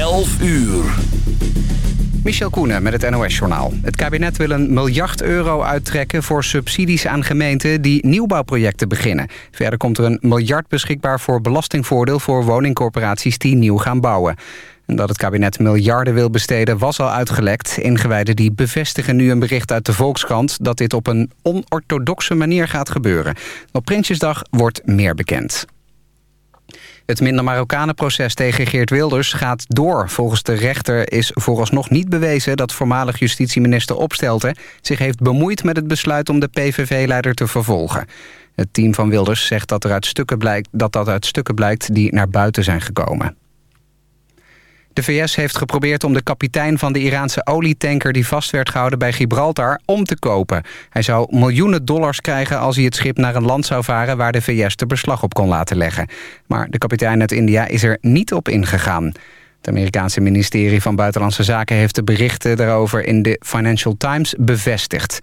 11 uur. Michel Koenen met het NOS-journaal. Het kabinet wil een miljard euro uittrekken voor subsidies aan gemeenten die nieuwbouwprojecten beginnen. Verder komt er een miljard beschikbaar voor belastingvoordeel voor woningcorporaties die nieuw gaan bouwen. En dat het kabinet miljarden wil besteden was al uitgelekt. Ingewijden die bevestigen nu een bericht uit de Volkskrant... dat dit op een onorthodoxe manier gaat gebeuren. Op Prinsjesdag wordt meer bekend. Het minder Marokkanen-proces tegen Geert Wilders gaat door. Volgens de rechter is vooralsnog niet bewezen dat voormalig justitieminister Opstelten... zich heeft bemoeid met het besluit om de PVV-leider te vervolgen. Het team van Wilders zegt dat, er uit stukken blijkt, dat dat uit stukken blijkt die naar buiten zijn gekomen. De VS heeft geprobeerd om de kapitein van de Iraanse olietanker... die vast werd gehouden bij Gibraltar, om te kopen. Hij zou miljoenen dollars krijgen als hij het schip naar een land zou varen... waar de VS de beslag op kon laten leggen. Maar de kapitein uit India is er niet op ingegaan. Het Amerikaanse ministerie van Buitenlandse Zaken... heeft de berichten daarover in de Financial Times bevestigd.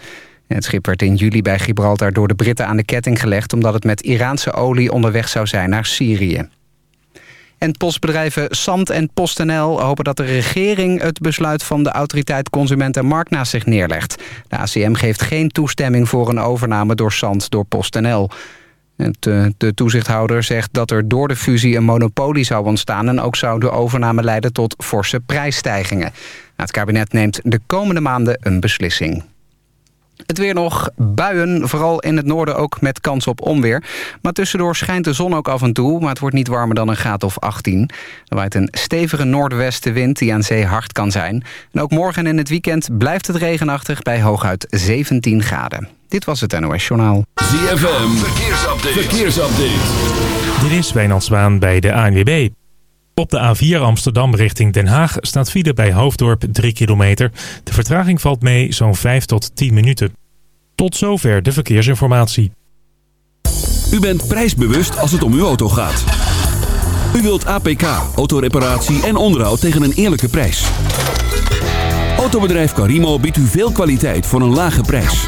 Het schip werd in juli bij Gibraltar door de Britten aan de ketting gelegd... omdat het met Iraanse olie onderweg zou zijn naar Syrië. En postbedrijven Sant en PostNL hopen dat de regering het besluit van de autoriteit Consument en Markt naast zich neerlegt. De ACM geeft geen toestemming voor een overname door Sant door PostNL. De, de toezichthouder zegt dat er door de fusie een monopolie zou ontstaan... en ook zou de overname leiden tot forse prijsstijgingen. Het kabinet neemt de komende maanden een beslissing. Het weer nog buien, vooral in het noorden ook met kans op onweer. Maar tussendoor schijnt de zon ook af en toe, maar het wordt niet warmer dan een graad of 18. Er waait een stevige noordwestenwind die aan zee hard kan zijn. En ook morgen en in het weekend blijft het regenachtig bij hooguit 17 graden. Dit was het NOS Journaal. ZFM, verkeersupdate. verkeersupdate. Dit is Wijnand Zwaan bij de ANWB. Op de A4 Amsterdam richting Den Haag staat file bij Hoofddorp 3 kilometer. De vertraging valt mee zo'n 5 tot 10 minuten. Tot zover de verkeersinformatie. U bent prijsbewust als het om uw auto gaat. U wilt APK, autoreparatie en onderhoud tegen een eerlijke prijs. Autobedrijf Carimo biedt u veel kwaliteit voor een lage prijs.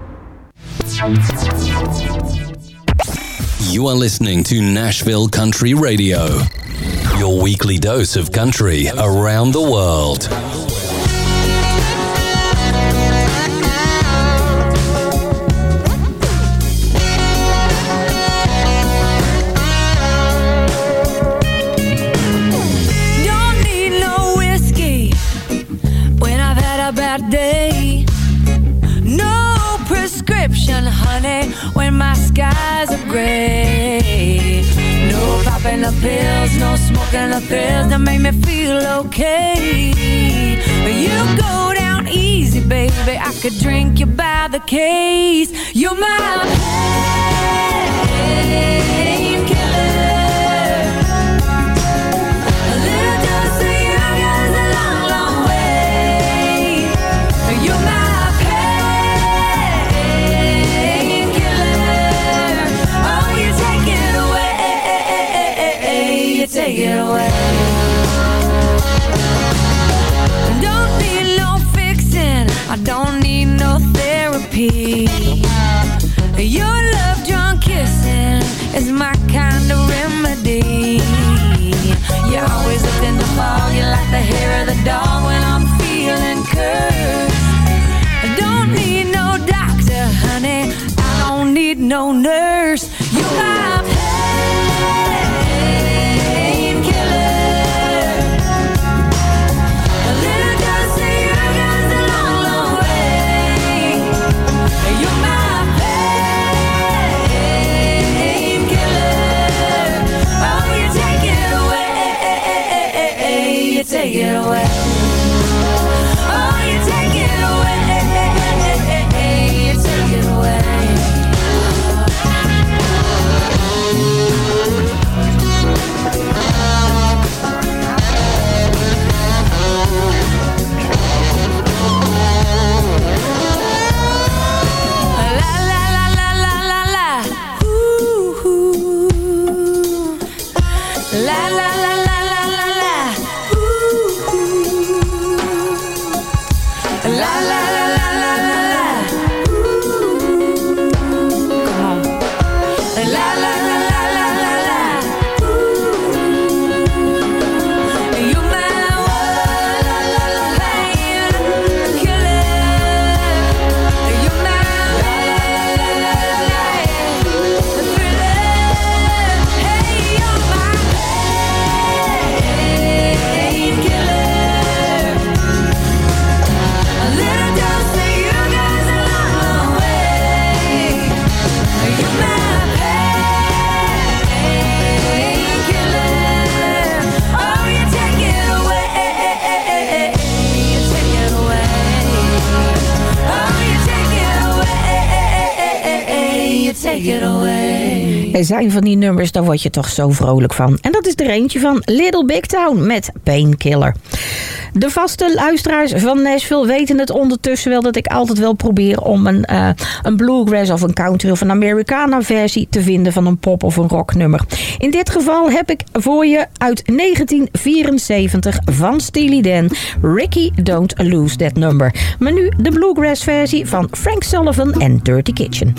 You are listening to Nashville Country Radio. Your weekly dose of country around the world. Don't need no whiskey when I've had a bad day. Prescription, honey, when my skies are gray. No popping the pills, no smoking the pills that make me feel okay. You go down easy, baby. I could drink you by the case. You're my painkiller. My la la Er zijn van die nummers, daar word je toch zo vrolijk van. En dat is er eentje van Little Big Town met Painkiller. De vaste luisteraars van Nashville weten het ondertussen wel... dat ik altijd wel probeer om een, uh, een bluegrass of een country... of een Americana versie te vinden van een pop of een rocknummer. In dit geval heb ik voor je uit 1974 van Steely Dan... Ricky Don't Lose That Number. Maar nu de bluegrass versie van Frank Sullivan en Dirty Kitchen.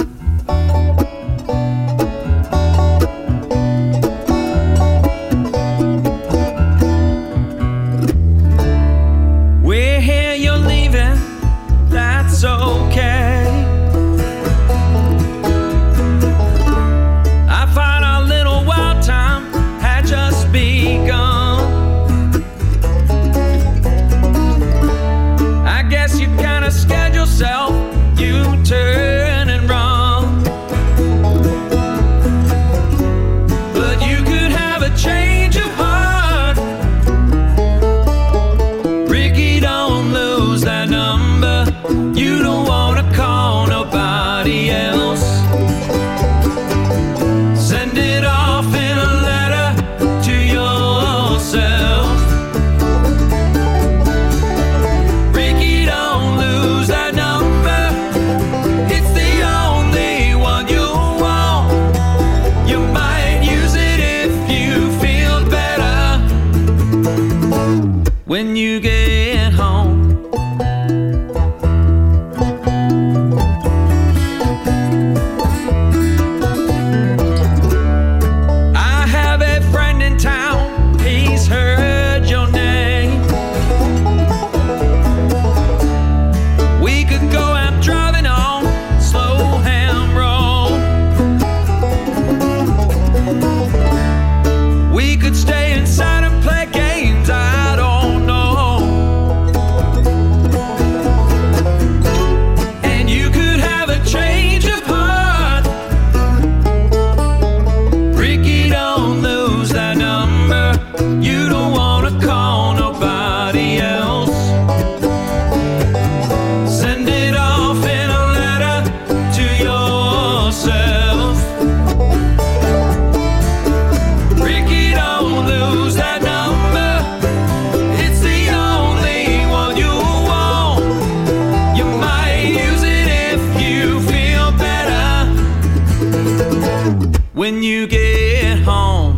home.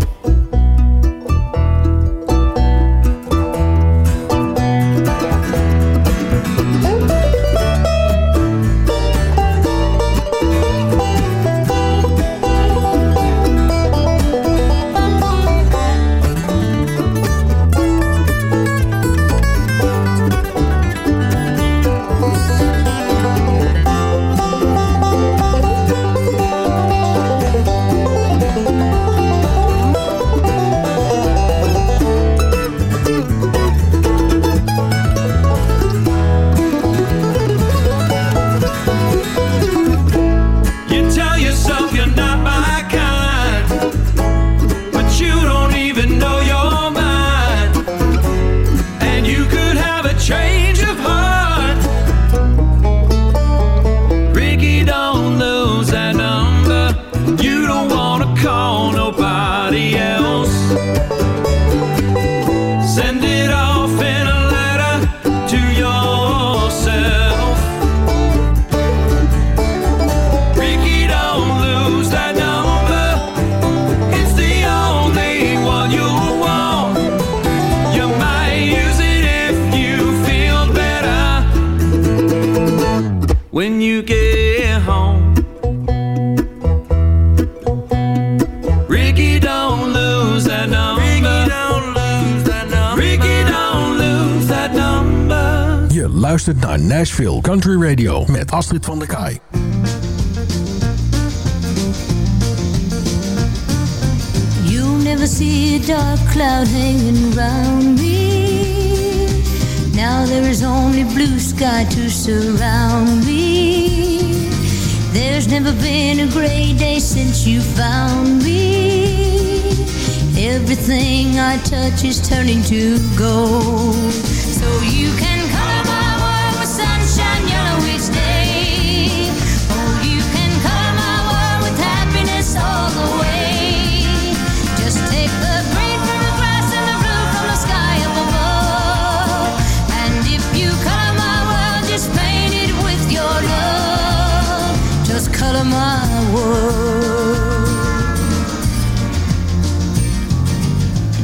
Met Astrid van der Kaai. You'll never see a dark cloud hanging around me. Now there is only blue sky to surround me. There's never been a gray day since you found me. Everything I touch is turning to gold. So you can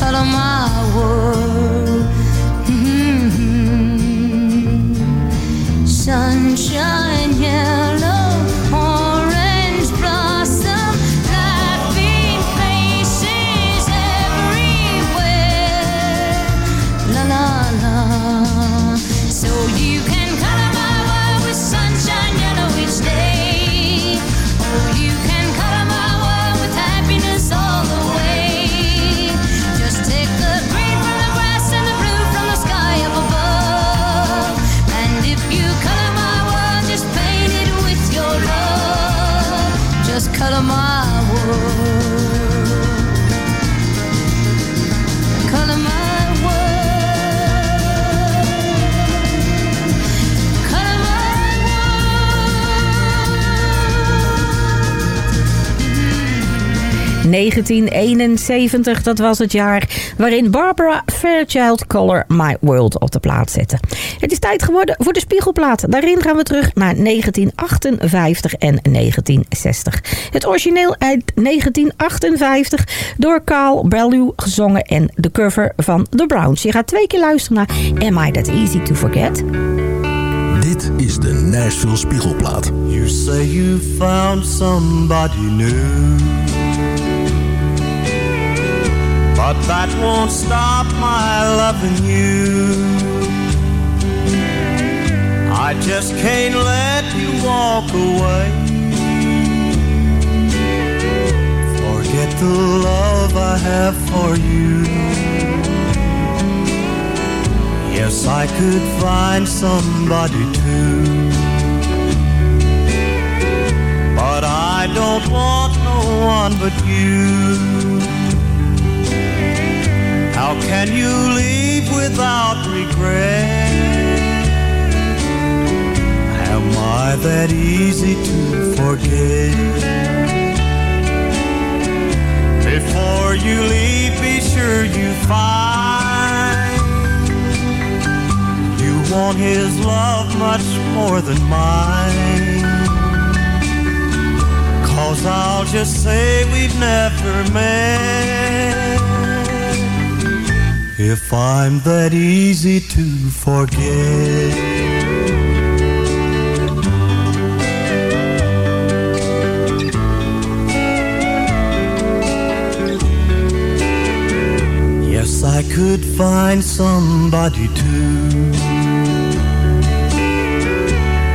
color my world. 1971, dat was het jaar waarin Barbara Fairchild Color My World op de plaat zette. Het is tijd geworden voor de spiegelplaat. Daarin gaan we terug naar 1958 en 1960. Het origineel uit 1958 door Carl Bellew gezongen en de cover van The Browns. Je gaat twee keer luisteren naar Am I That Easy To Forget? Dit is de Nashville Spiegelplaat. You say you found somebody new. But that won't stop my loving you. I just can't let you walk away. Forget the love I have for you. Yes, I could find somebody too. But I don't want no one but you. How can you leave without regret? Am I that easy to forget? Before you leave, be sure you find you want his love much more than mine. Cause I'll just say we've never met. If I'm that easy to forget. Yes, I could find somebody too.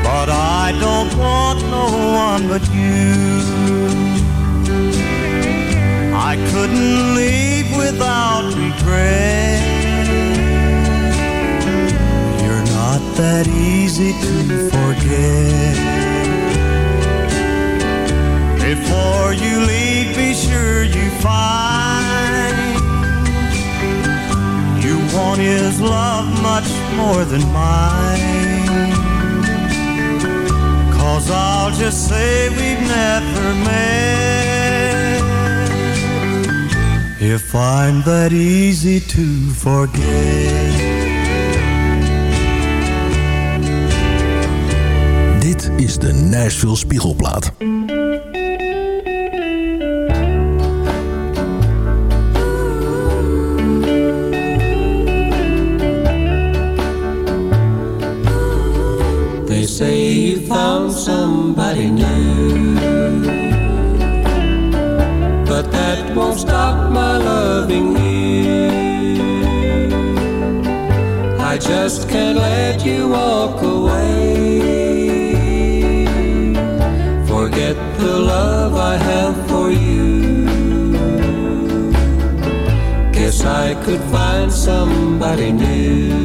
But I don't want no one but you. I couldn't leave without regret You're not that easy to forget. Before you leave, be sure you find You want his love much more than mine. Cause I'll just say we've never met. If I'm that easy to forget. Dit is de Nashville Spiegelplaat. They say you found somebody new. that won't stop my loving you. I just can't let you walk away. Forget the love I have for you. Guess I could find somebody new.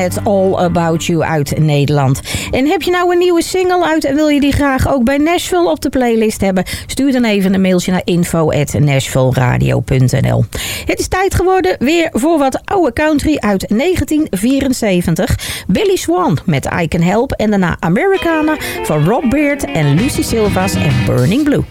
net All About You uit Nederland. En heb je nou een nieuwe single uit en wil je die graag ook bij Nashville op de playlist hebben? Stuur dan even een mailtje naar info@nashvilleradio.nl. Het is tijd geworden weer voor wat oude country uit 1974. Billy Swan met I Can Help en daarna Americana van Rob Beard en Lucy Silvas en Burning Blue.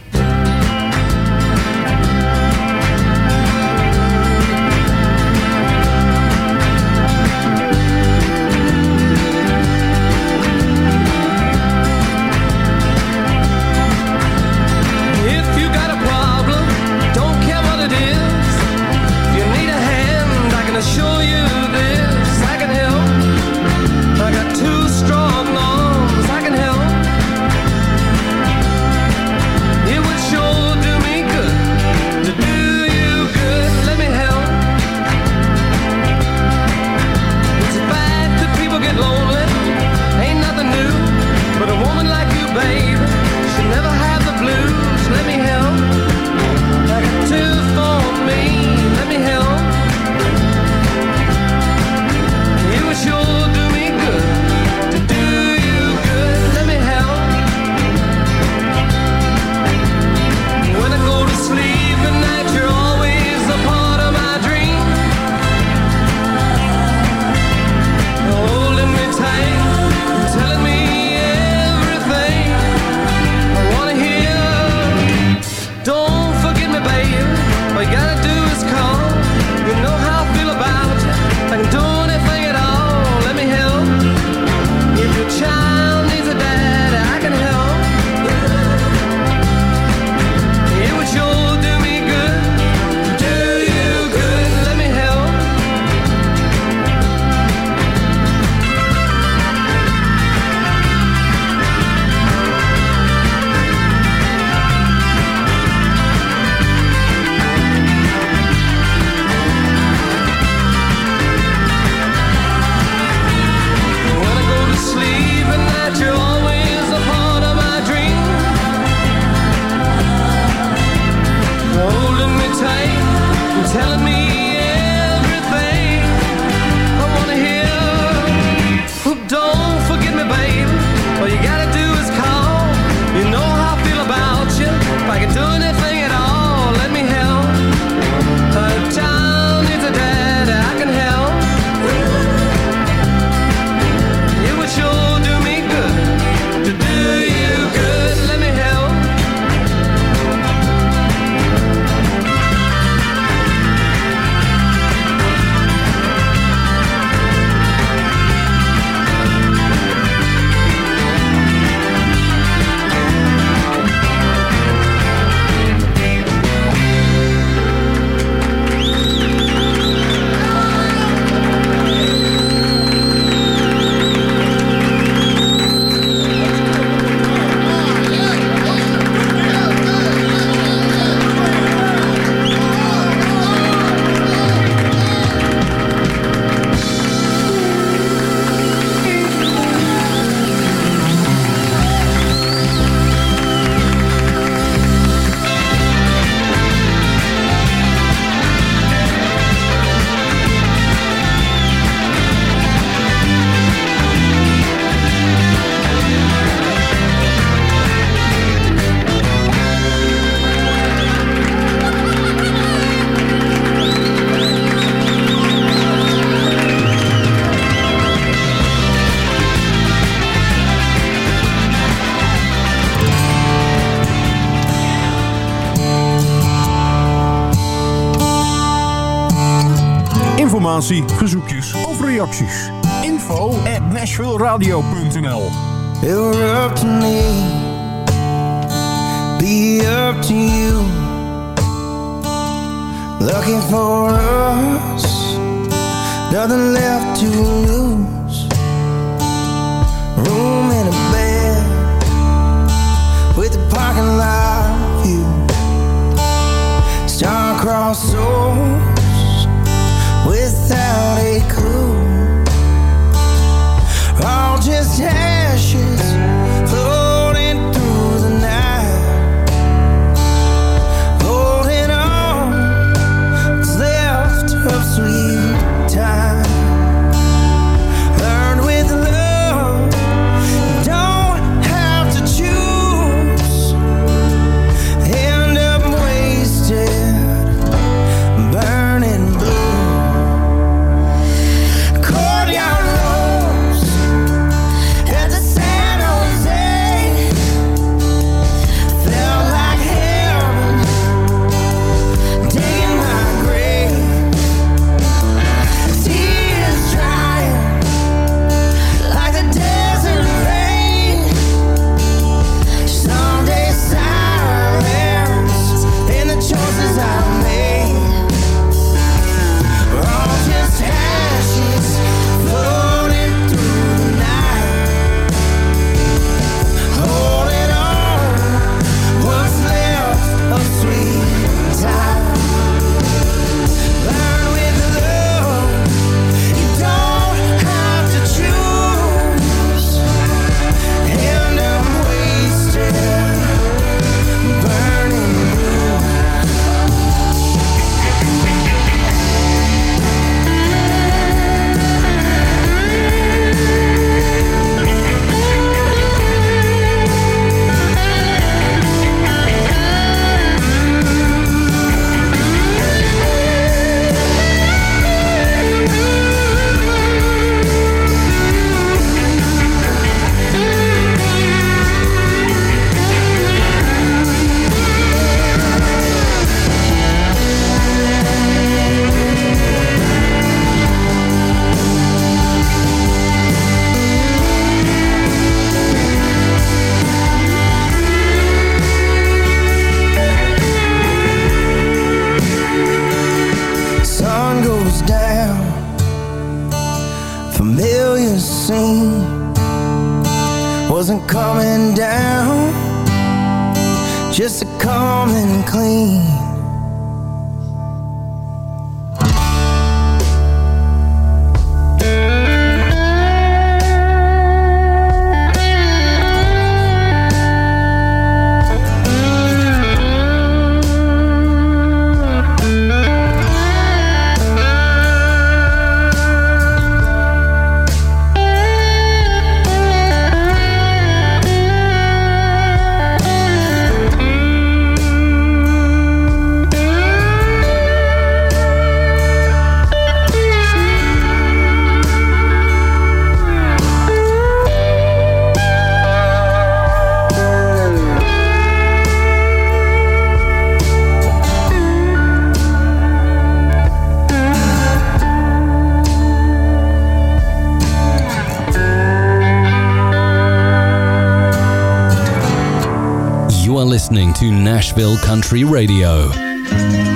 informatie, of reacties. Nashville Country Radio.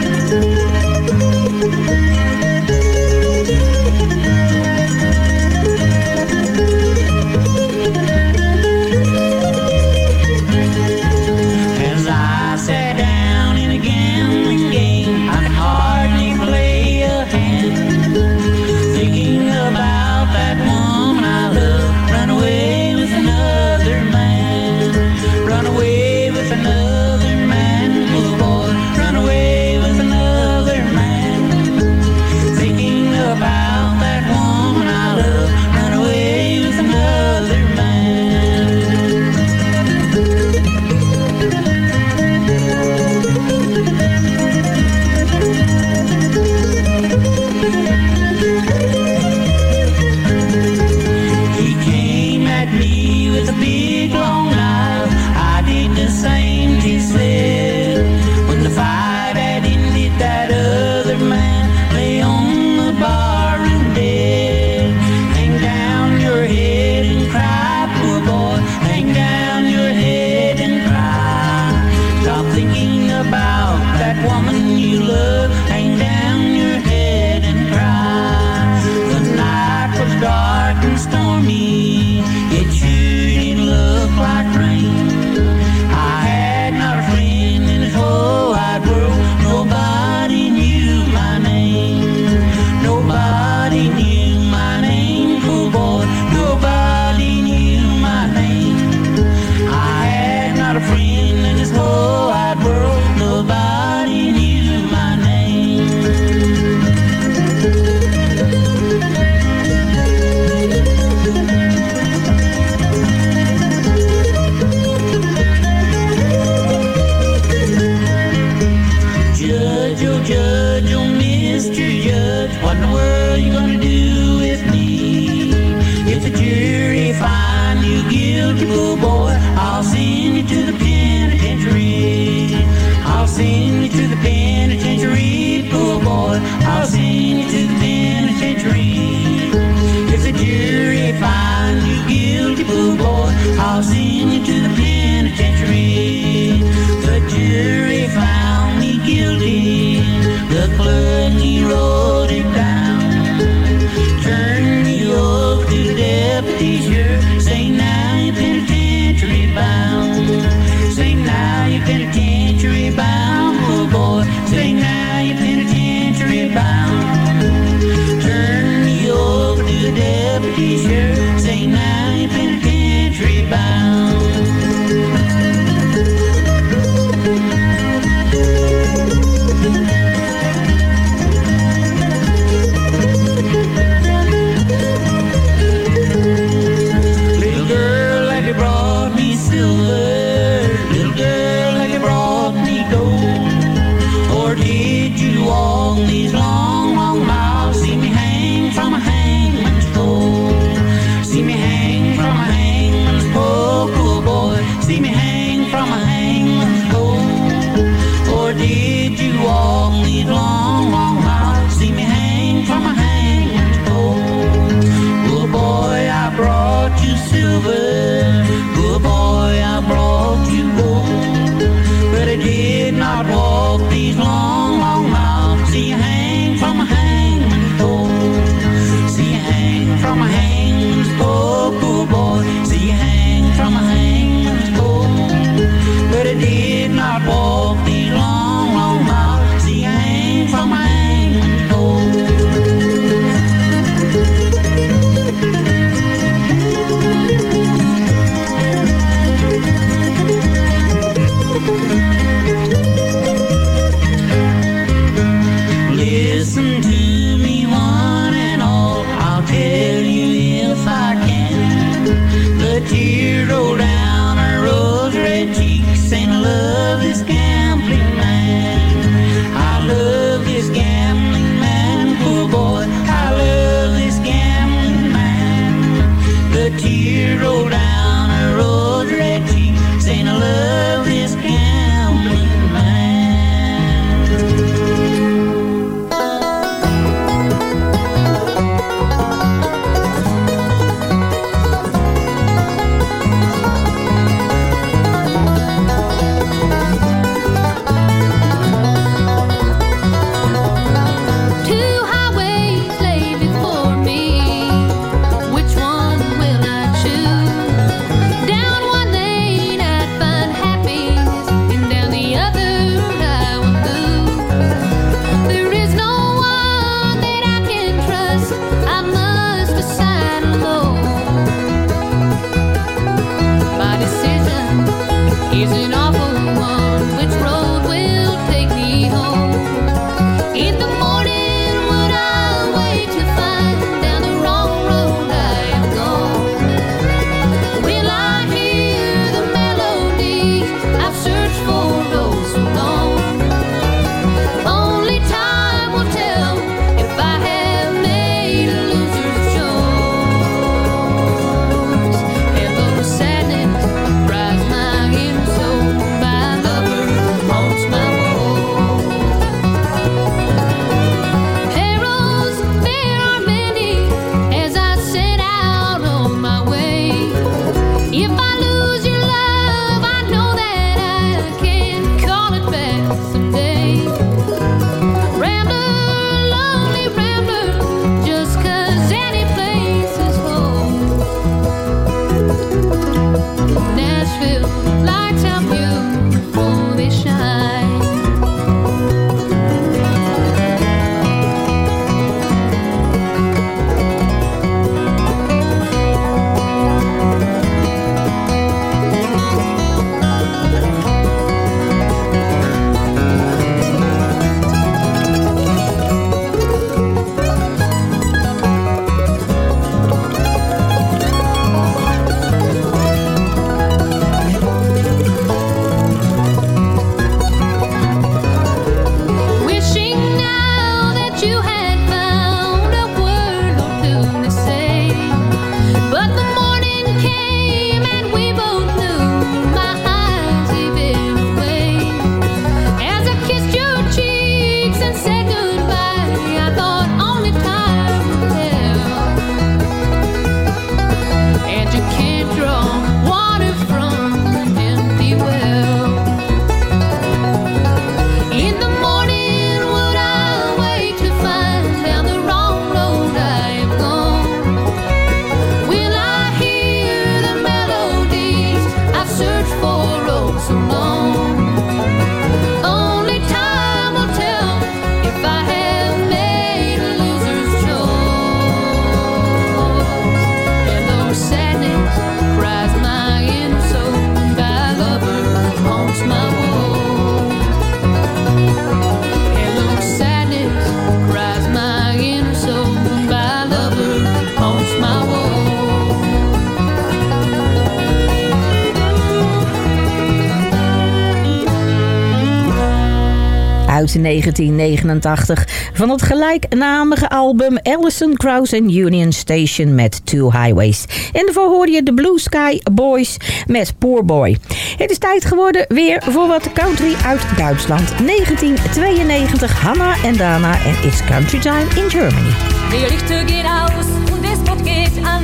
1989 van het gelijknamige album Allison Krauss Union Station met Two Highways. En daarvoor hoor je de Blue Sky Boys met Poor Boy. Het is tijd geworden weer voor wat country uit Duitsland. 1992 Hanna en Dana en It's Country Time in Germany. De lichten gehen aus und das Boot geht an.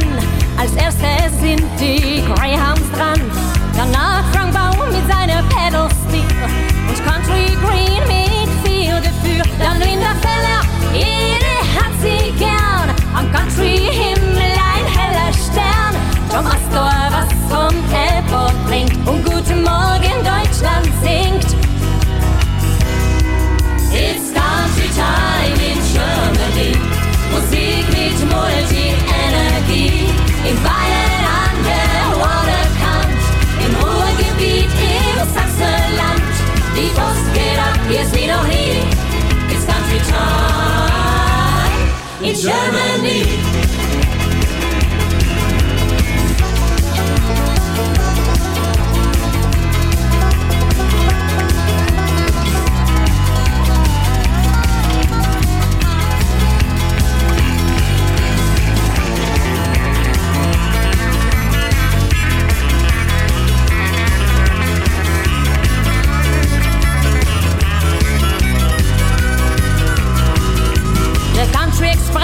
Als erstes sind die Greyhounds dran. Danach Country, Himmel, ein heller Stern. Tom Astor, was vom Teleport bringt. Und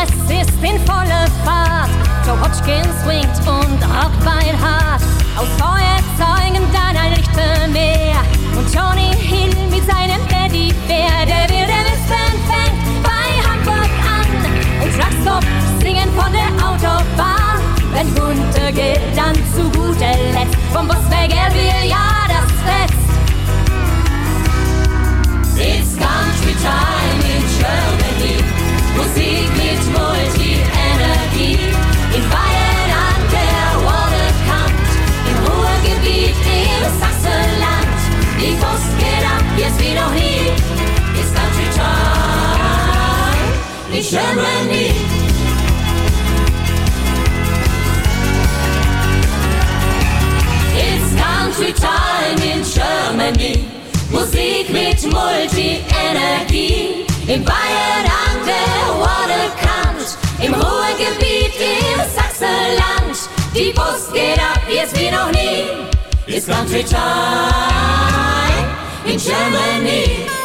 es ist in voller Fahrt. Joe Hodgkin swingt und Rockbein hart. Aus Feuerzeugen dann ein Lichtermeer. Und Johnny Hill mit seinem Teddybär. Der wilde Westen fängt bei Hamburg an. Und Truckstop singen von der Autobahn. Wenn runter geht, dann zu guter Letzt. Vom Bus weg, er will ja das Fest. It's country time in Germany. Musik mit Multi-Energie. In Bayern an der Wallekant, im Ruhrgebiet, im Sachsenland. Die Post geht ab, jetzt wie noch nie. It's Country Time in Germany. Country Time in Germany. Musik mit Multi-Energie. In Bayern an der Waterkant, im Ruhrgebiet, im Sachsenland. Die Bus geht ab, jetzt wie noch nie. It's Country Time in Germany.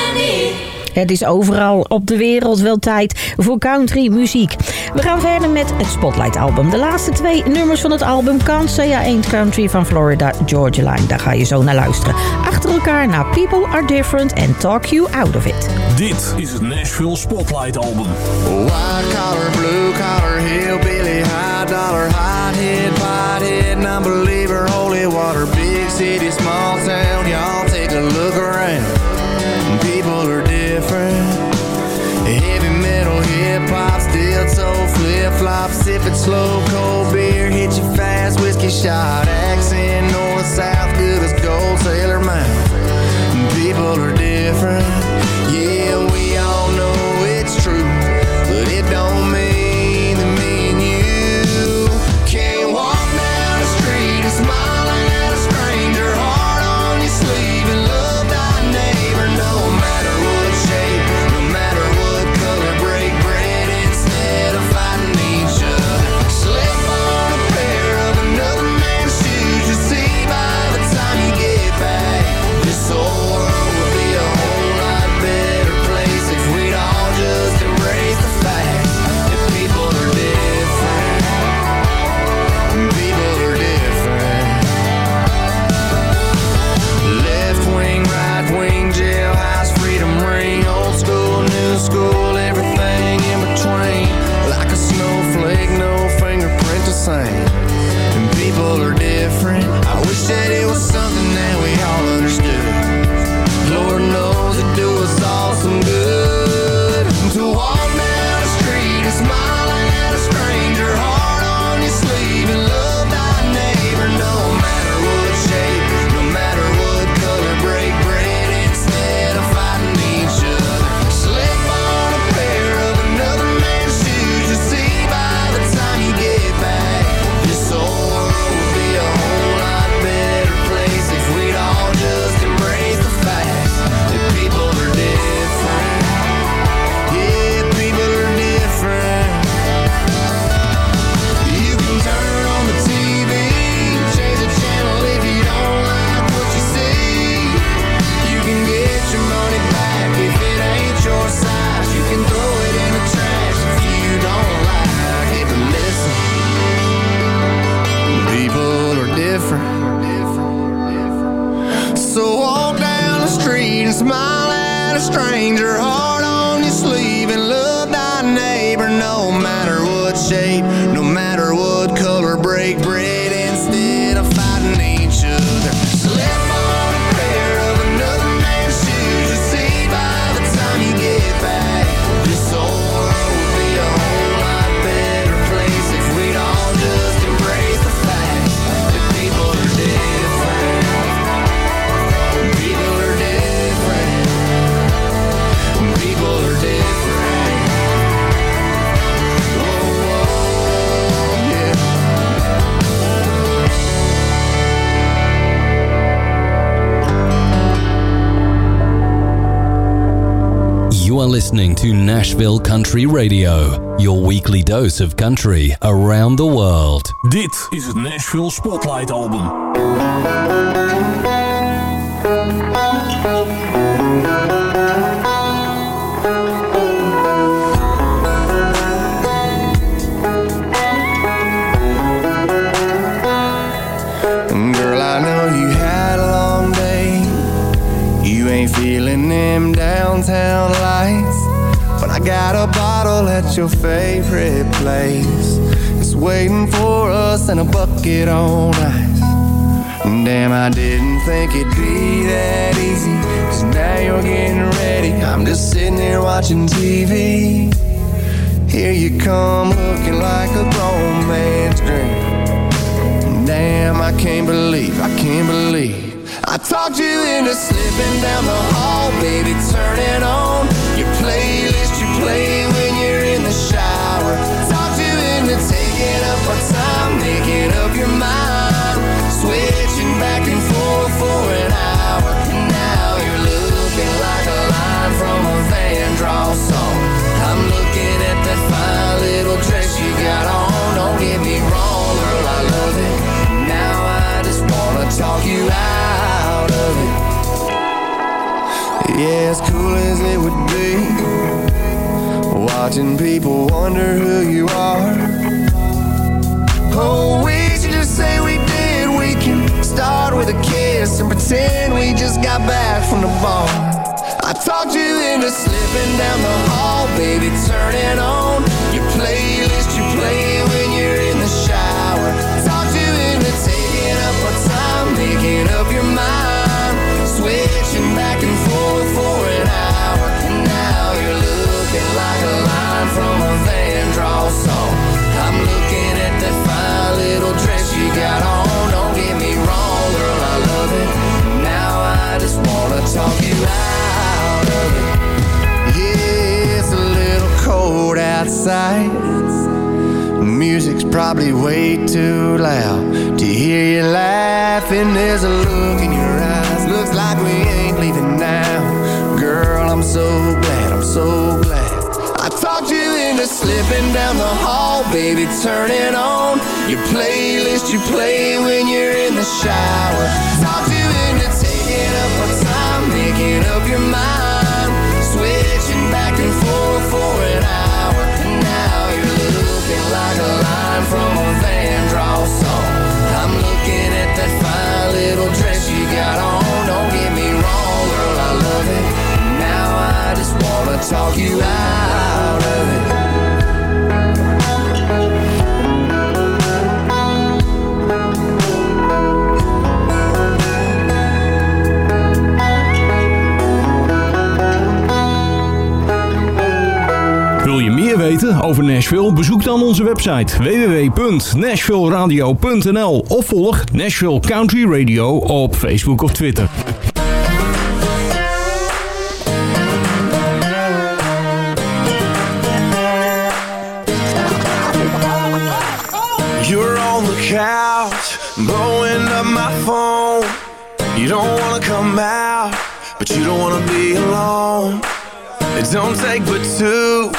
Het is overal op de wereld wel tijd voor country muziek. We gaan verder met het Spotlight album. De laatste twee nummers van het album Kansaya Ain't Country van Florida Georgia Line. Daar ga je zo naar luisteren. Achter elkaar naar People Are Different and Talk You Out of It. Dit is het Nashville Spotlight album. Oh, white color, blue collar, hillbilly, high dollar, high slow cold beer hit you fast, whiskey shot Country Radio, your weekly dose of country around the world. Dit is het Nashville Spotlight Album. Girl, I know you had a long day. You ain't feeling them downtown lights. Got a bottle at your favorite place. It's waiting for us in a bucket on ice. Damn, I didn't think it'd be that easy. Cause now you're getting ready. I'm just sitting here watching TV. Here you come looking like a grown man's dream. Damn, I can't believe, I can't believe. I talked you into slipping down the hall, baby, turning on Yeah, as cool as it would be, watching people wonder who you are. Oh, we should just say we did. We can start with a kiss and pretend we just got back from the bar. I talked you into slipping down the hall, baby, turning on got on. Don't get me wrong, girl, I love it. Now I just wanna talk you out of it. Yeah, it's a little cold outside. Music's probably way too loud to hear you laughing. There's a look in your eyes, looks like we ain't leaving now. Girl, I'm so glad, I'm so glad. Slipping down the hall, baby, turn it on your playlist you play when you're in the shower. Talked you into taking up our time, making up your mind, switching back and forth for an hour. Now you're looking like a line from a Van Draw song. I'm looking at that fine little dress you got on. Don't get me wrong, girl, I love it. Now I just wanna talk you out of it. Over Nashville? Bezoek dan onze website www.nashvilleradio.nl of volg Nashville Country Radio op Facebook of Twitter. You're on the couch, blowing up my phone. You don't wanna come out, but you don't wanna be alone. It don't take but two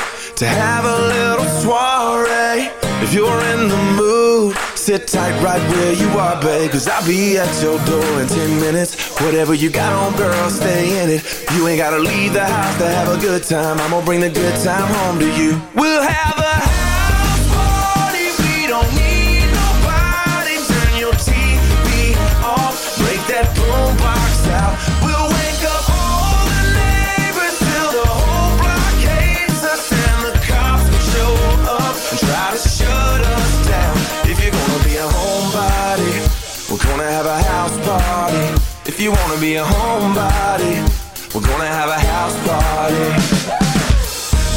to have a little soiree. If you're in the mood, sit tight right where you are, babe. Cause I'll be at your door in 10 minutes. Whatever you got on, girl, stay in it. You ain't gotta leave the house to have a good time. I'm gonna bring the good time home to you. We'll have be a homebody, we're gonna have a house party.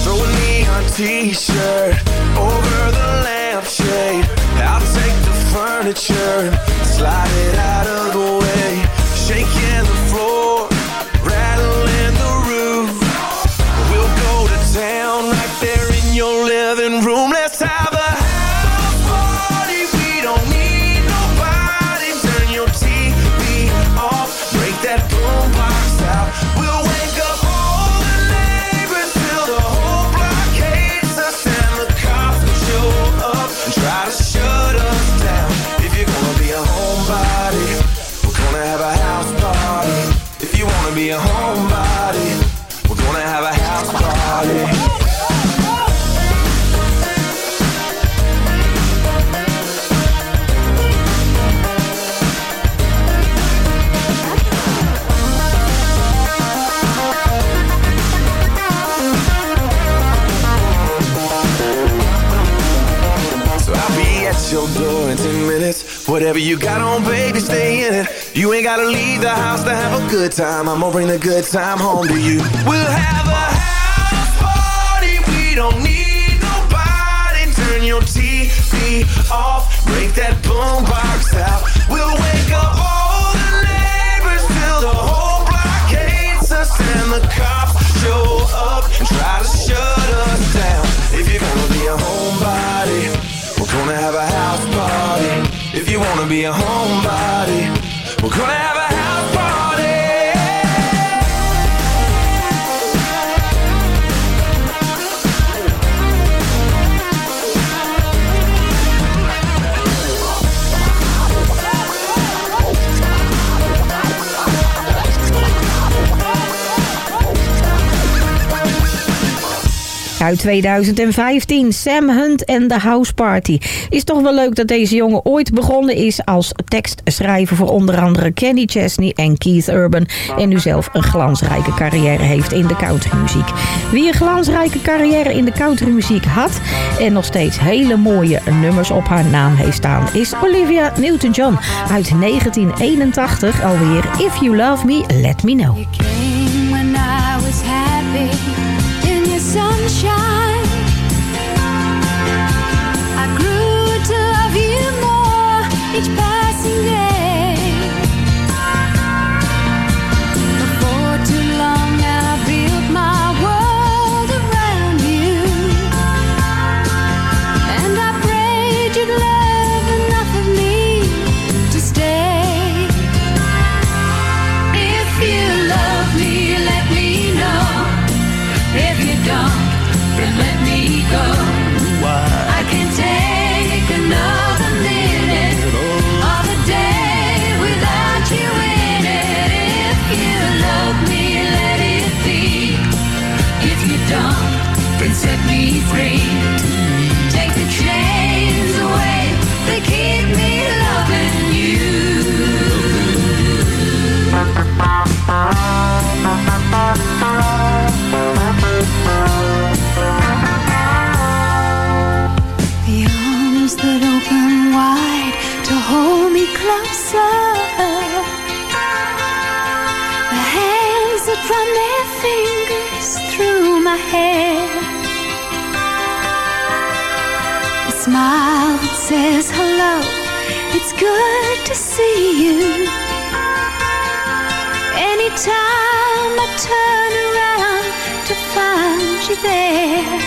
Throw a neon t-shirt over the lampshade. I'll take the furniture Whatever you got on, baby, stay in it. You ain't gotta leave the house to have a good time. I'm gonna bring the good time home to you. We'll have a house party. We don't need nobody. Turn your TV off. Break that boombox out. We'll wake up all the neighbors till the whole block hates us and the cops show up and try to shut us Wanna be a homebody, we're gonna have Uit 2015, Sam Hunt en The House Party. Is toch wel leuk dat deze jongen ooit begonnen is als tekstschrijver voor onder andere Kenny Chesney en Keith Urban. En nu zelf een glansrijke carrière heeft in de countrymuziek. Wie een glansrijke carrière in de countrymuziek had en nog steeds hele mooie nummers op haar naam heeft staan, is Olivia Newton-John uit 1981 alweer If You Love Me, Let Me Know. Sunshine. There.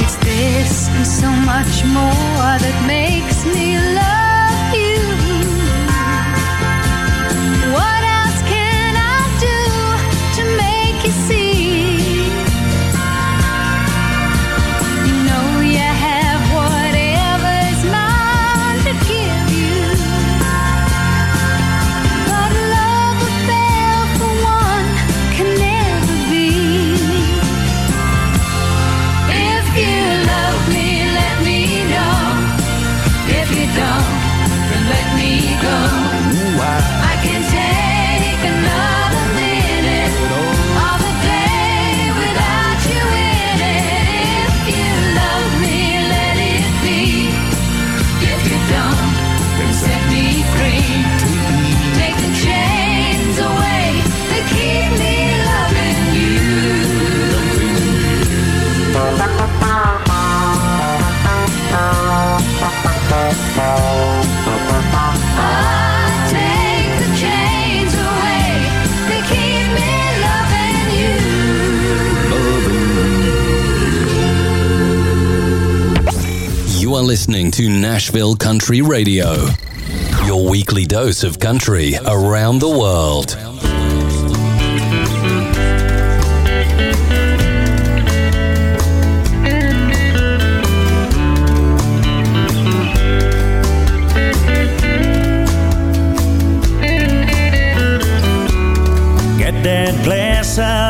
It's this and so much more that makes me love listening to Nashville Country Radio, your weekly dose of country around the world. Get that glass out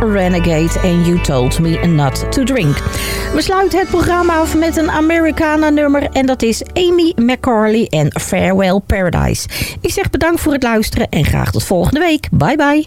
Renegade en You Told Me Not To Drink. We sluiten het programma af met een Americana-nummer en dat is Amy McCarley en Farewell Paradise. Ik zeg bedankt voor het luisteren en graag tot volgende week. Bye bye.